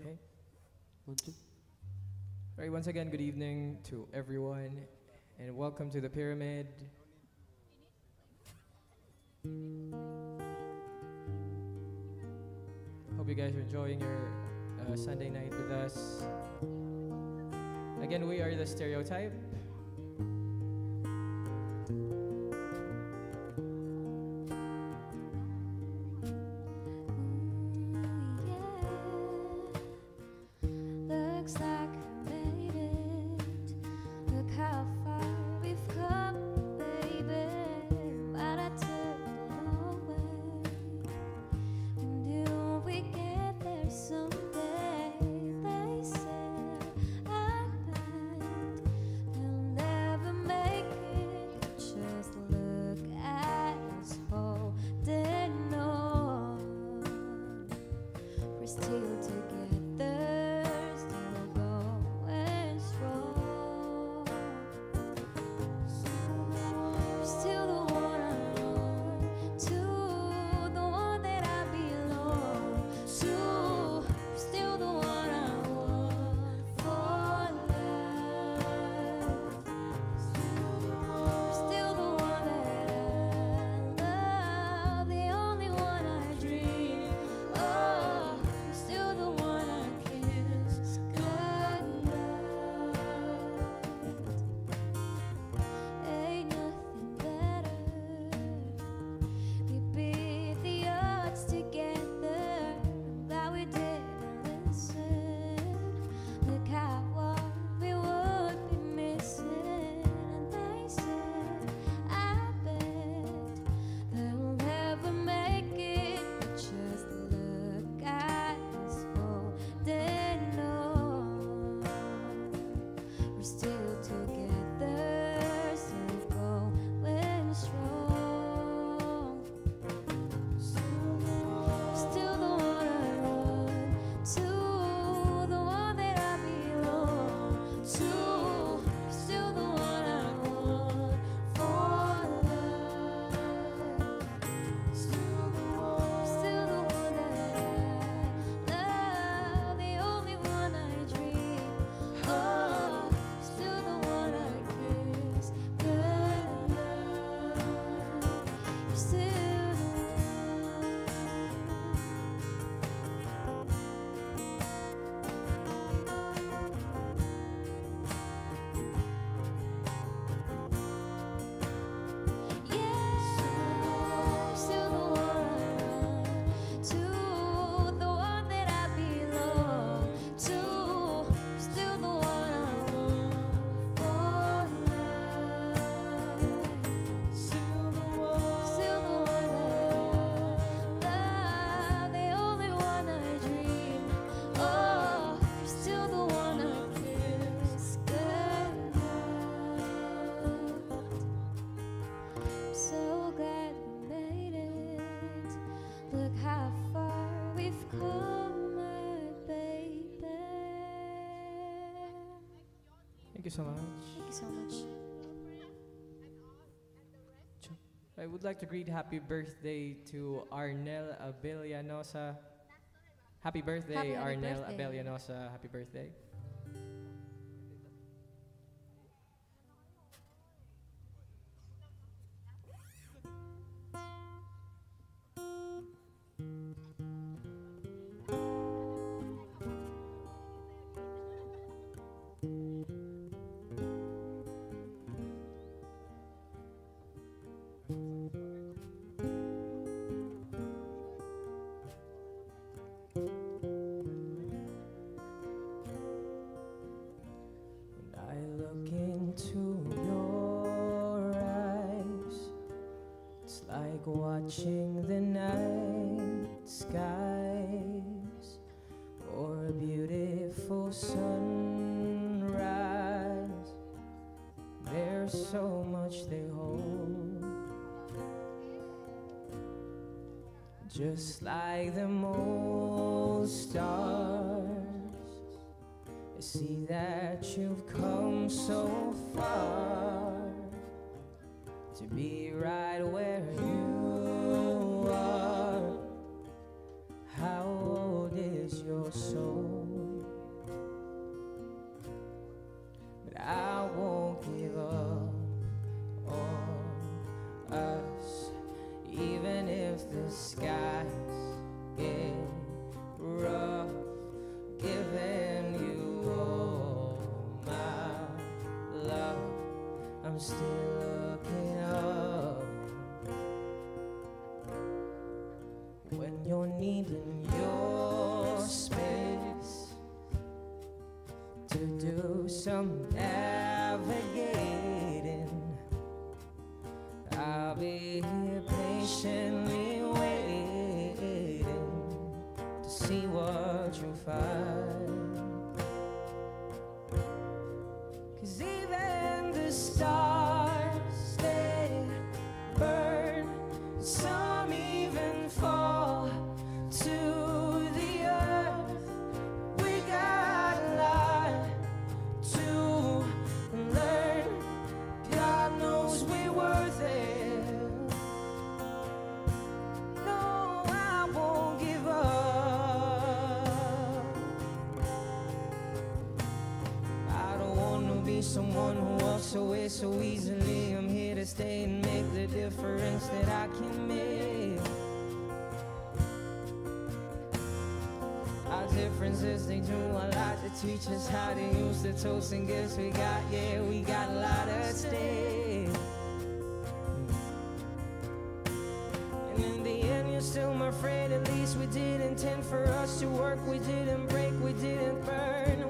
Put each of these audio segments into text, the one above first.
Okay. One, two. All right, once again, good evening to everyone, and welcome to the pyramid. Hope you guys are enjoying your uh, Sunday night with us. Again, we are the stereotype. so much. Thank you so much. I would like to greet happy birthday to Arnel Abelianosa. Happy birthday, happy Arnel birthday. Happy birthday. watching the night skies or a beautiful sunrise. There's so much they hold, just like the old stars. I see that you've come so far to be still looking up when you're needing your space to do something. differences, they do a lot to teach us how to use the tools and gifts we got. Yeah, we got a lot of stake. And in the end, you're still my friend. At least we didn't intend for us to work. We didn't break, we didn't burn.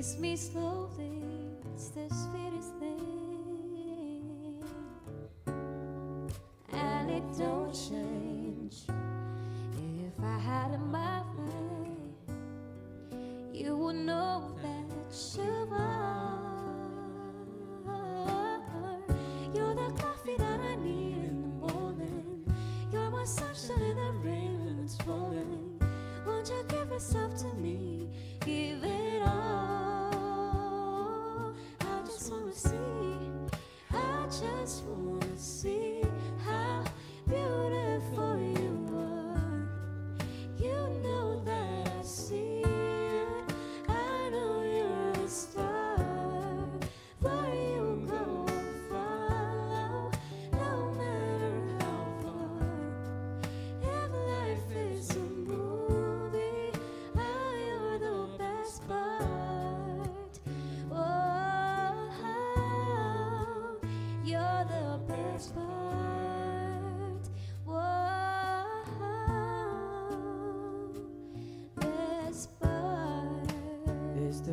kiss me slowly, it's the sweetest thing. And it don't change. If I had it my way, you would know that you're.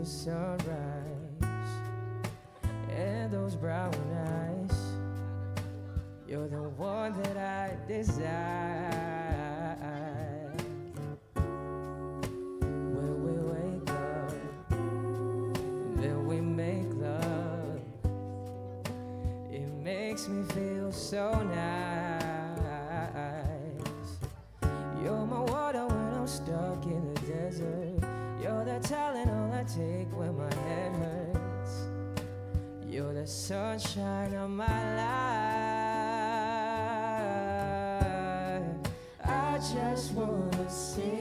Sunrise and those brown eyes. You're the one that I desire. When we wake up, then we make love. It makes me feel so nice. Just wanna see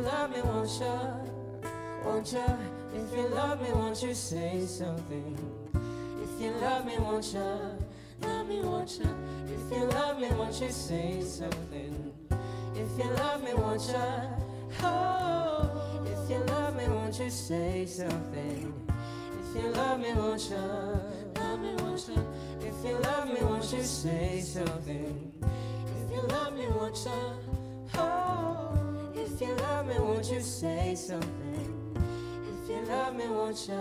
love me, won't you? Won't you? If you love me, won't you say something? If you love me, won't you? Love me, won't you? If you love me, won't you say something? If you love me, won't you? Oh, if you love me, won't you say something? If you love me, won't you? Love me, won't you? If you love me, won't you say something? If you love me, won't you? If you love me, won't you say something? If you love me, won't you?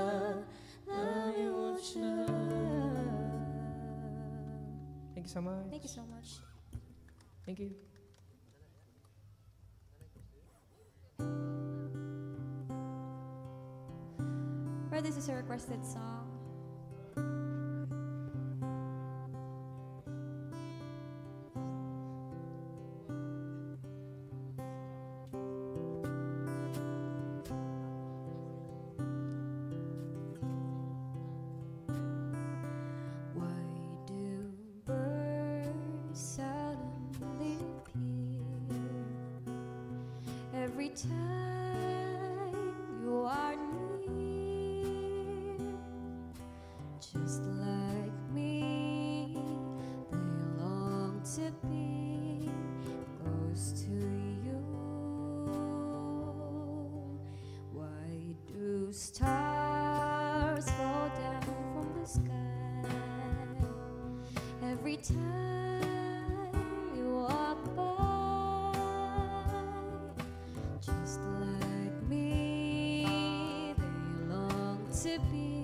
Love me, won't you? Thank you so much. Thank you so much. Thank you. Or this is a requested song. Be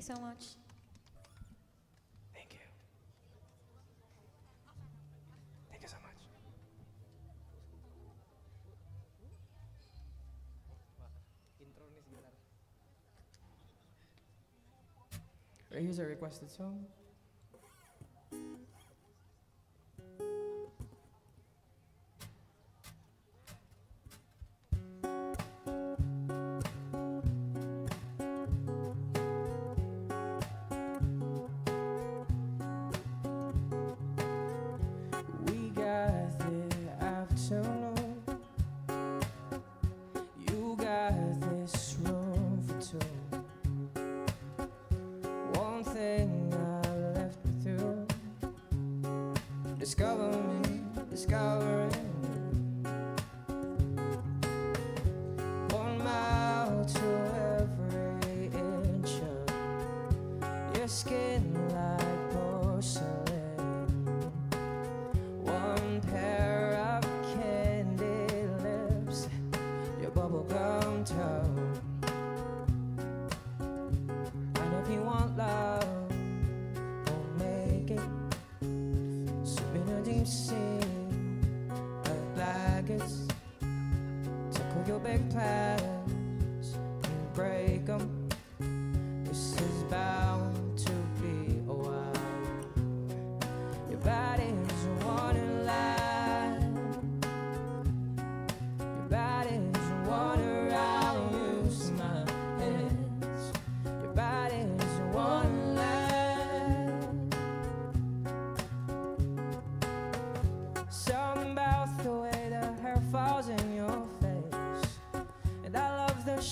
you so much. Thank you. Thank you so much. Here's a requested song. Discover me, discover it.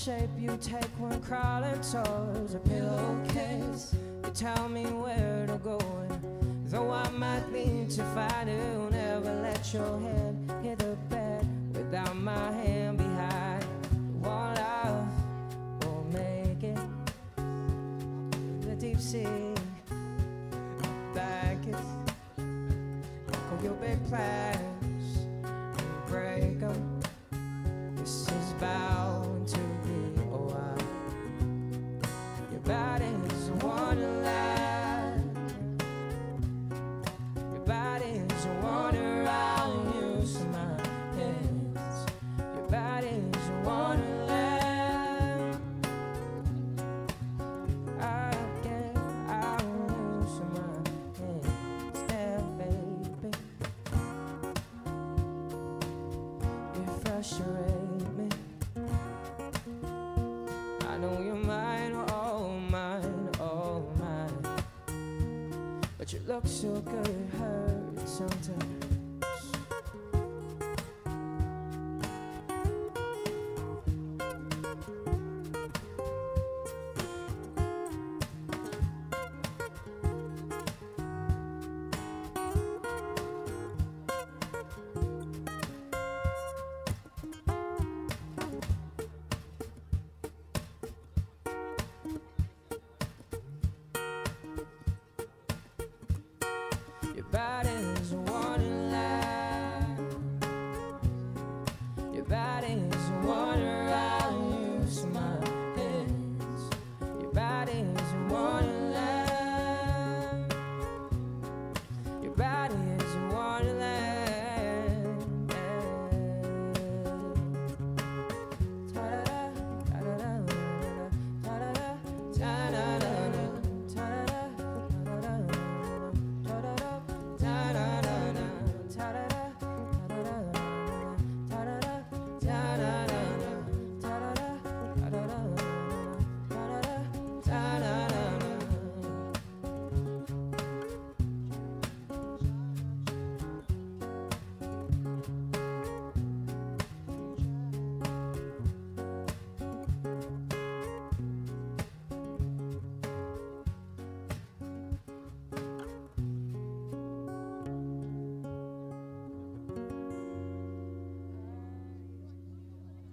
shape you take when crawling towards a pillowcase. You tell me where to go, and though I might need to fight it, will never let your head hit the bed without my hand behind One. Love will make it the deep sea blankets. Your big plans break them. This is about.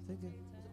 Thank you.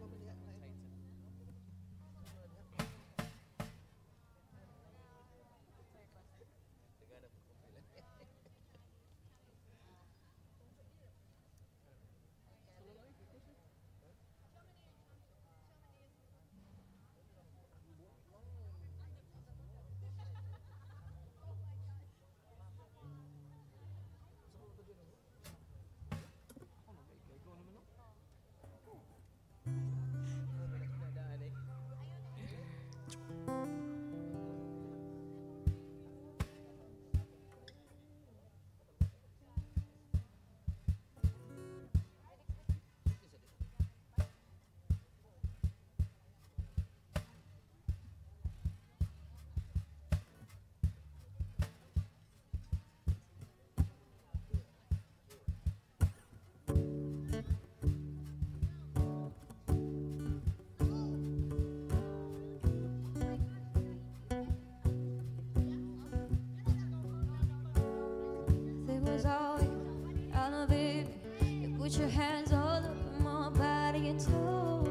Put your hands all over my body. You mm, told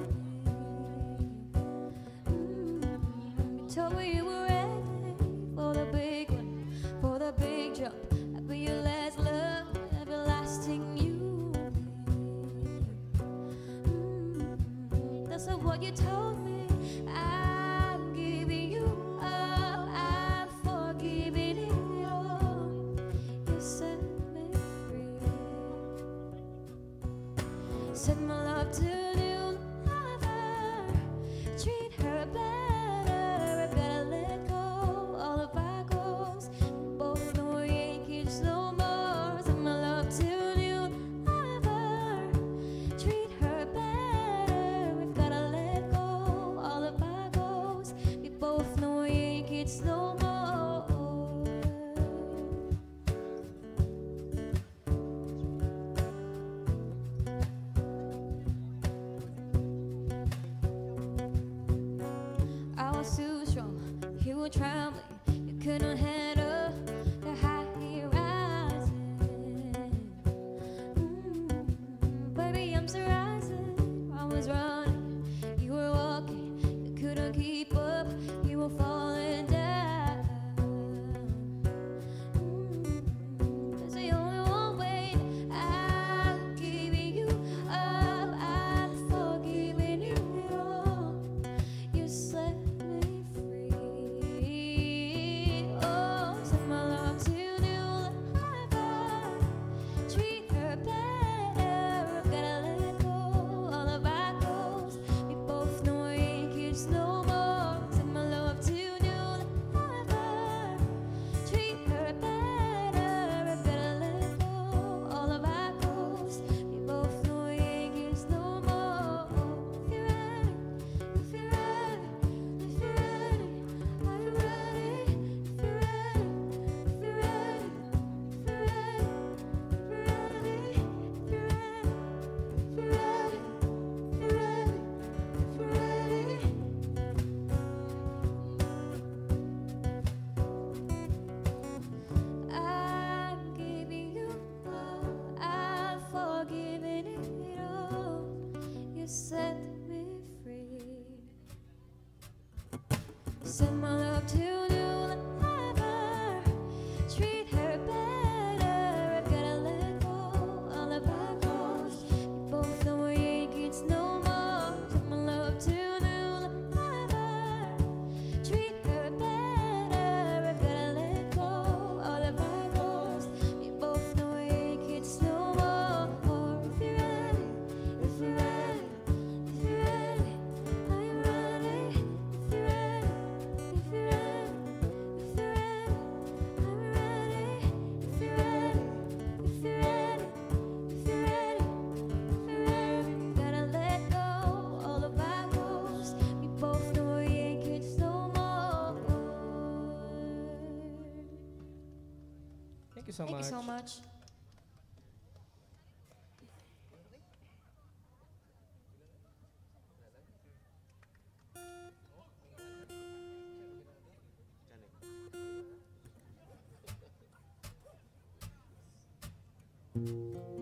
me. You told me you you so Thank much. Thank you so much. Thank you.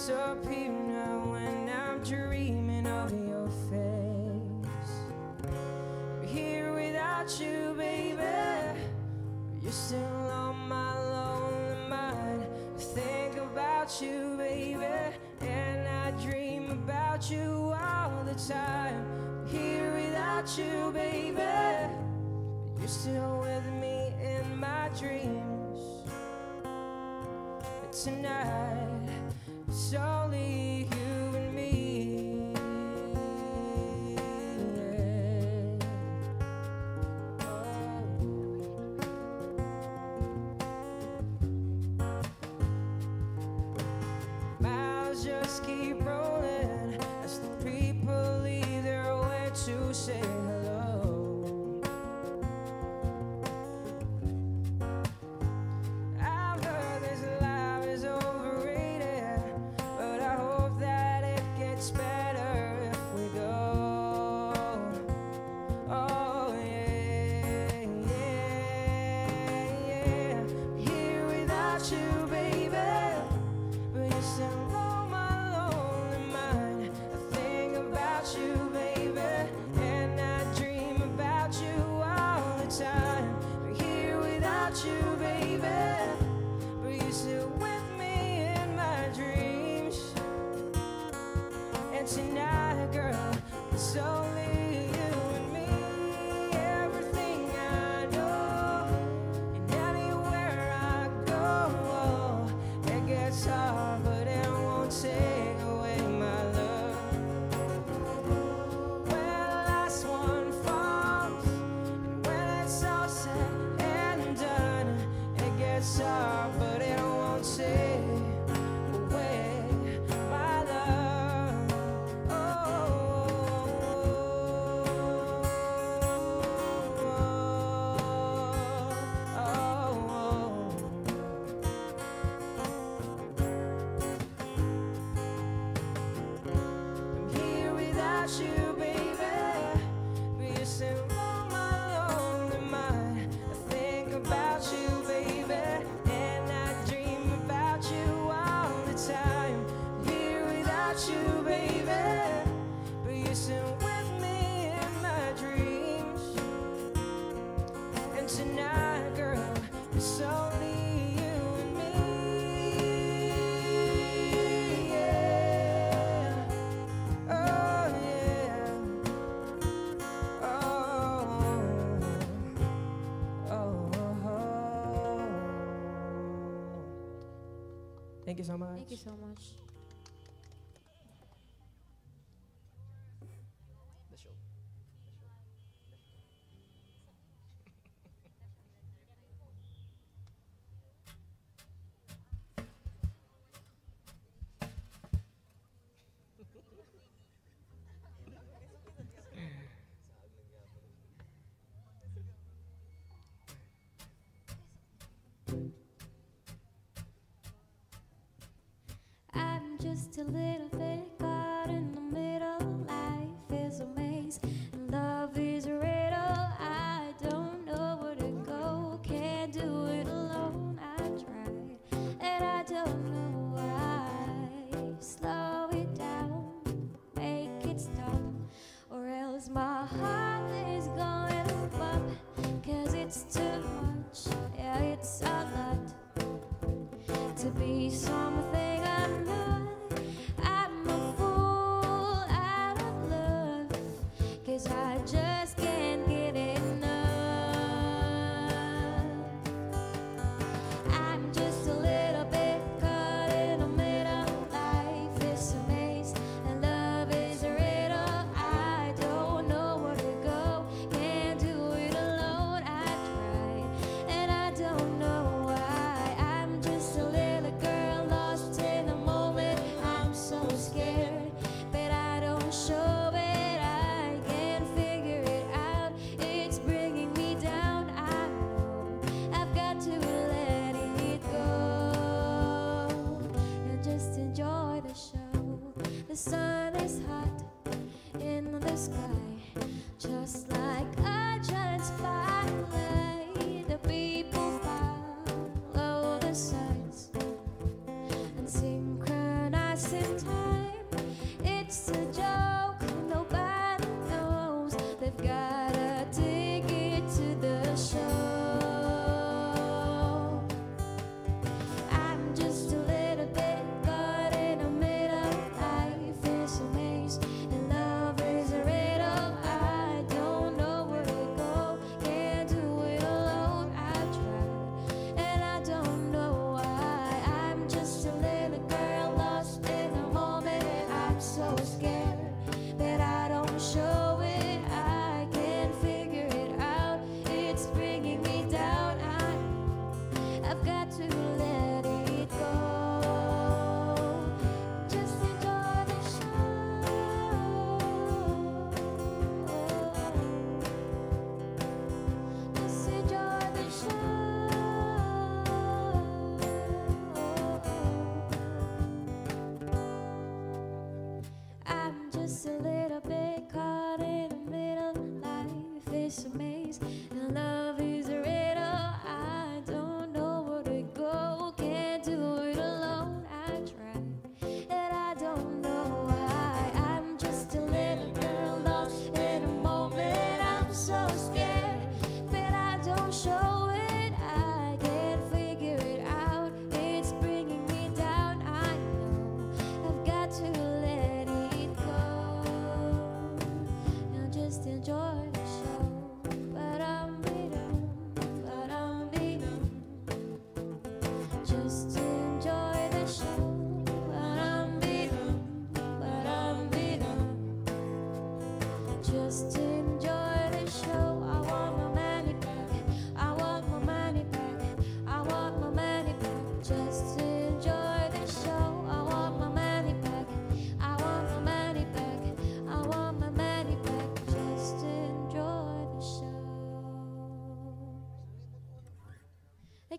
disappear now when I'm dreaming of your face. I'm here without you, baby. You're still on my lonely mind. I think about you, baby, and I dream about you all the time. I'm here without you, baby. You're still with me in my dreams. Tonight share Thank you so much. Thank you so much. just a little bit. sun.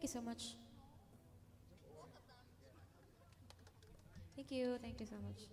Thank you so much. Thank you, thank you so much.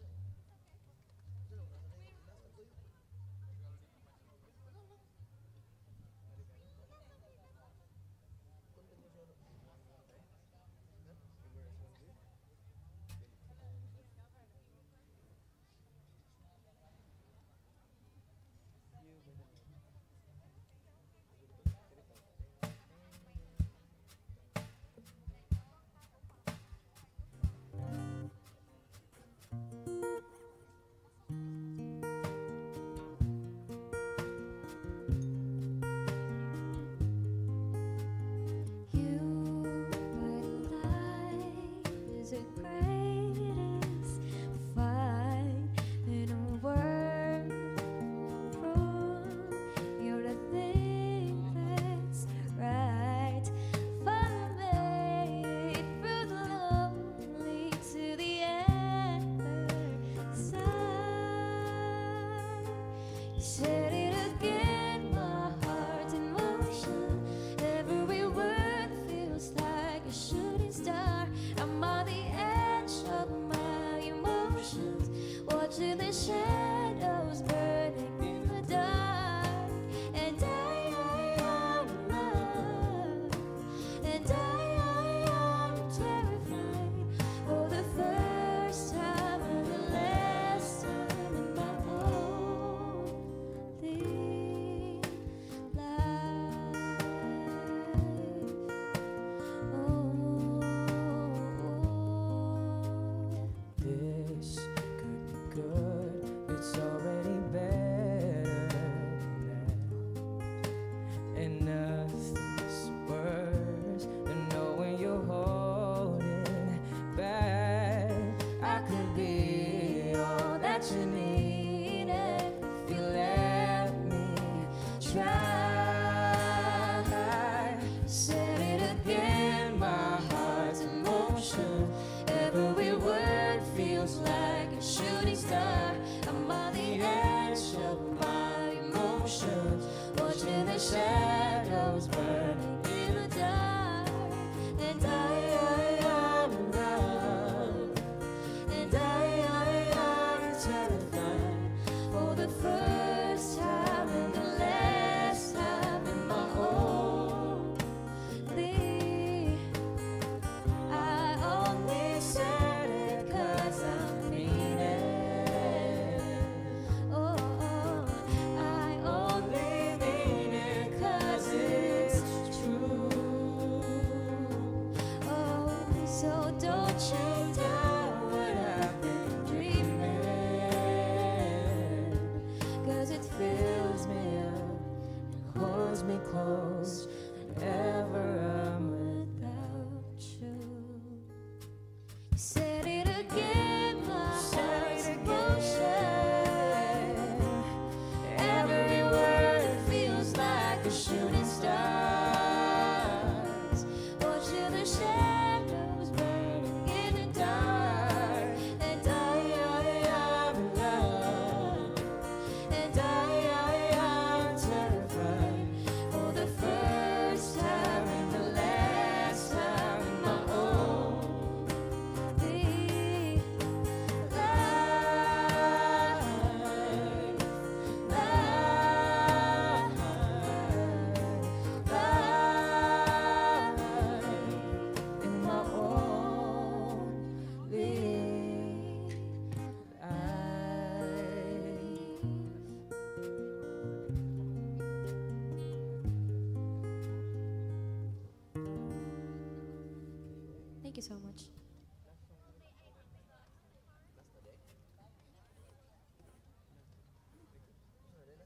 you so much.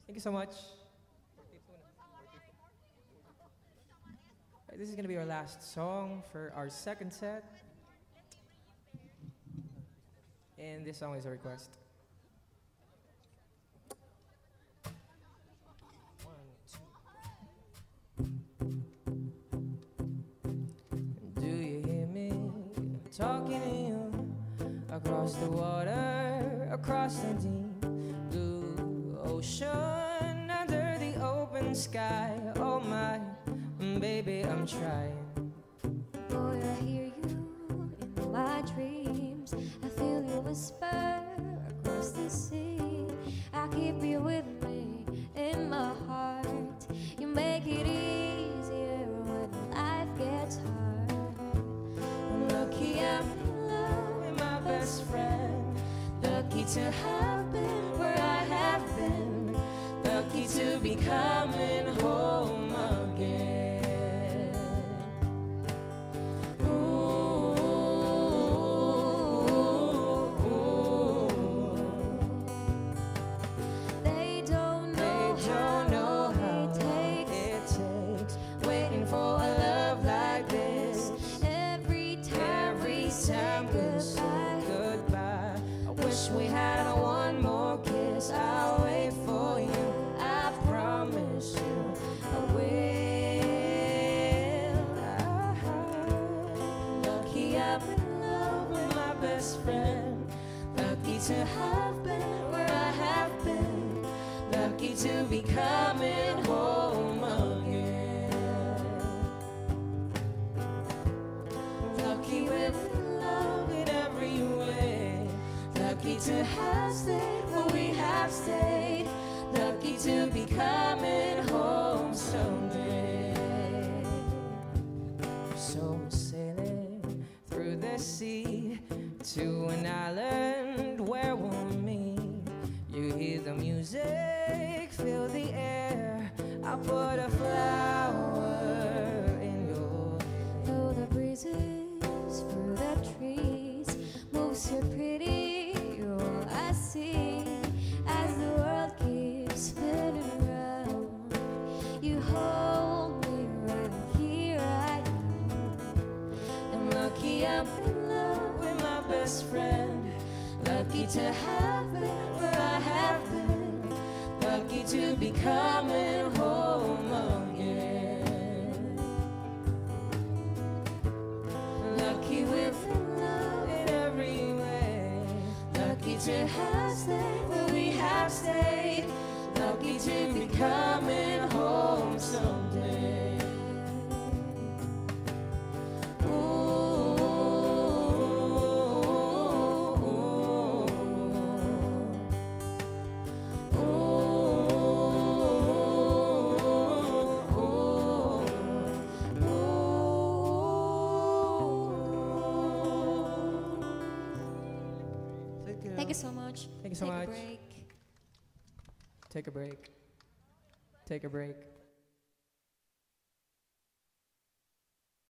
Thank you so much. This is going to be our last song for our second set. And this song is a request. Lucky to Take a break. Take a break.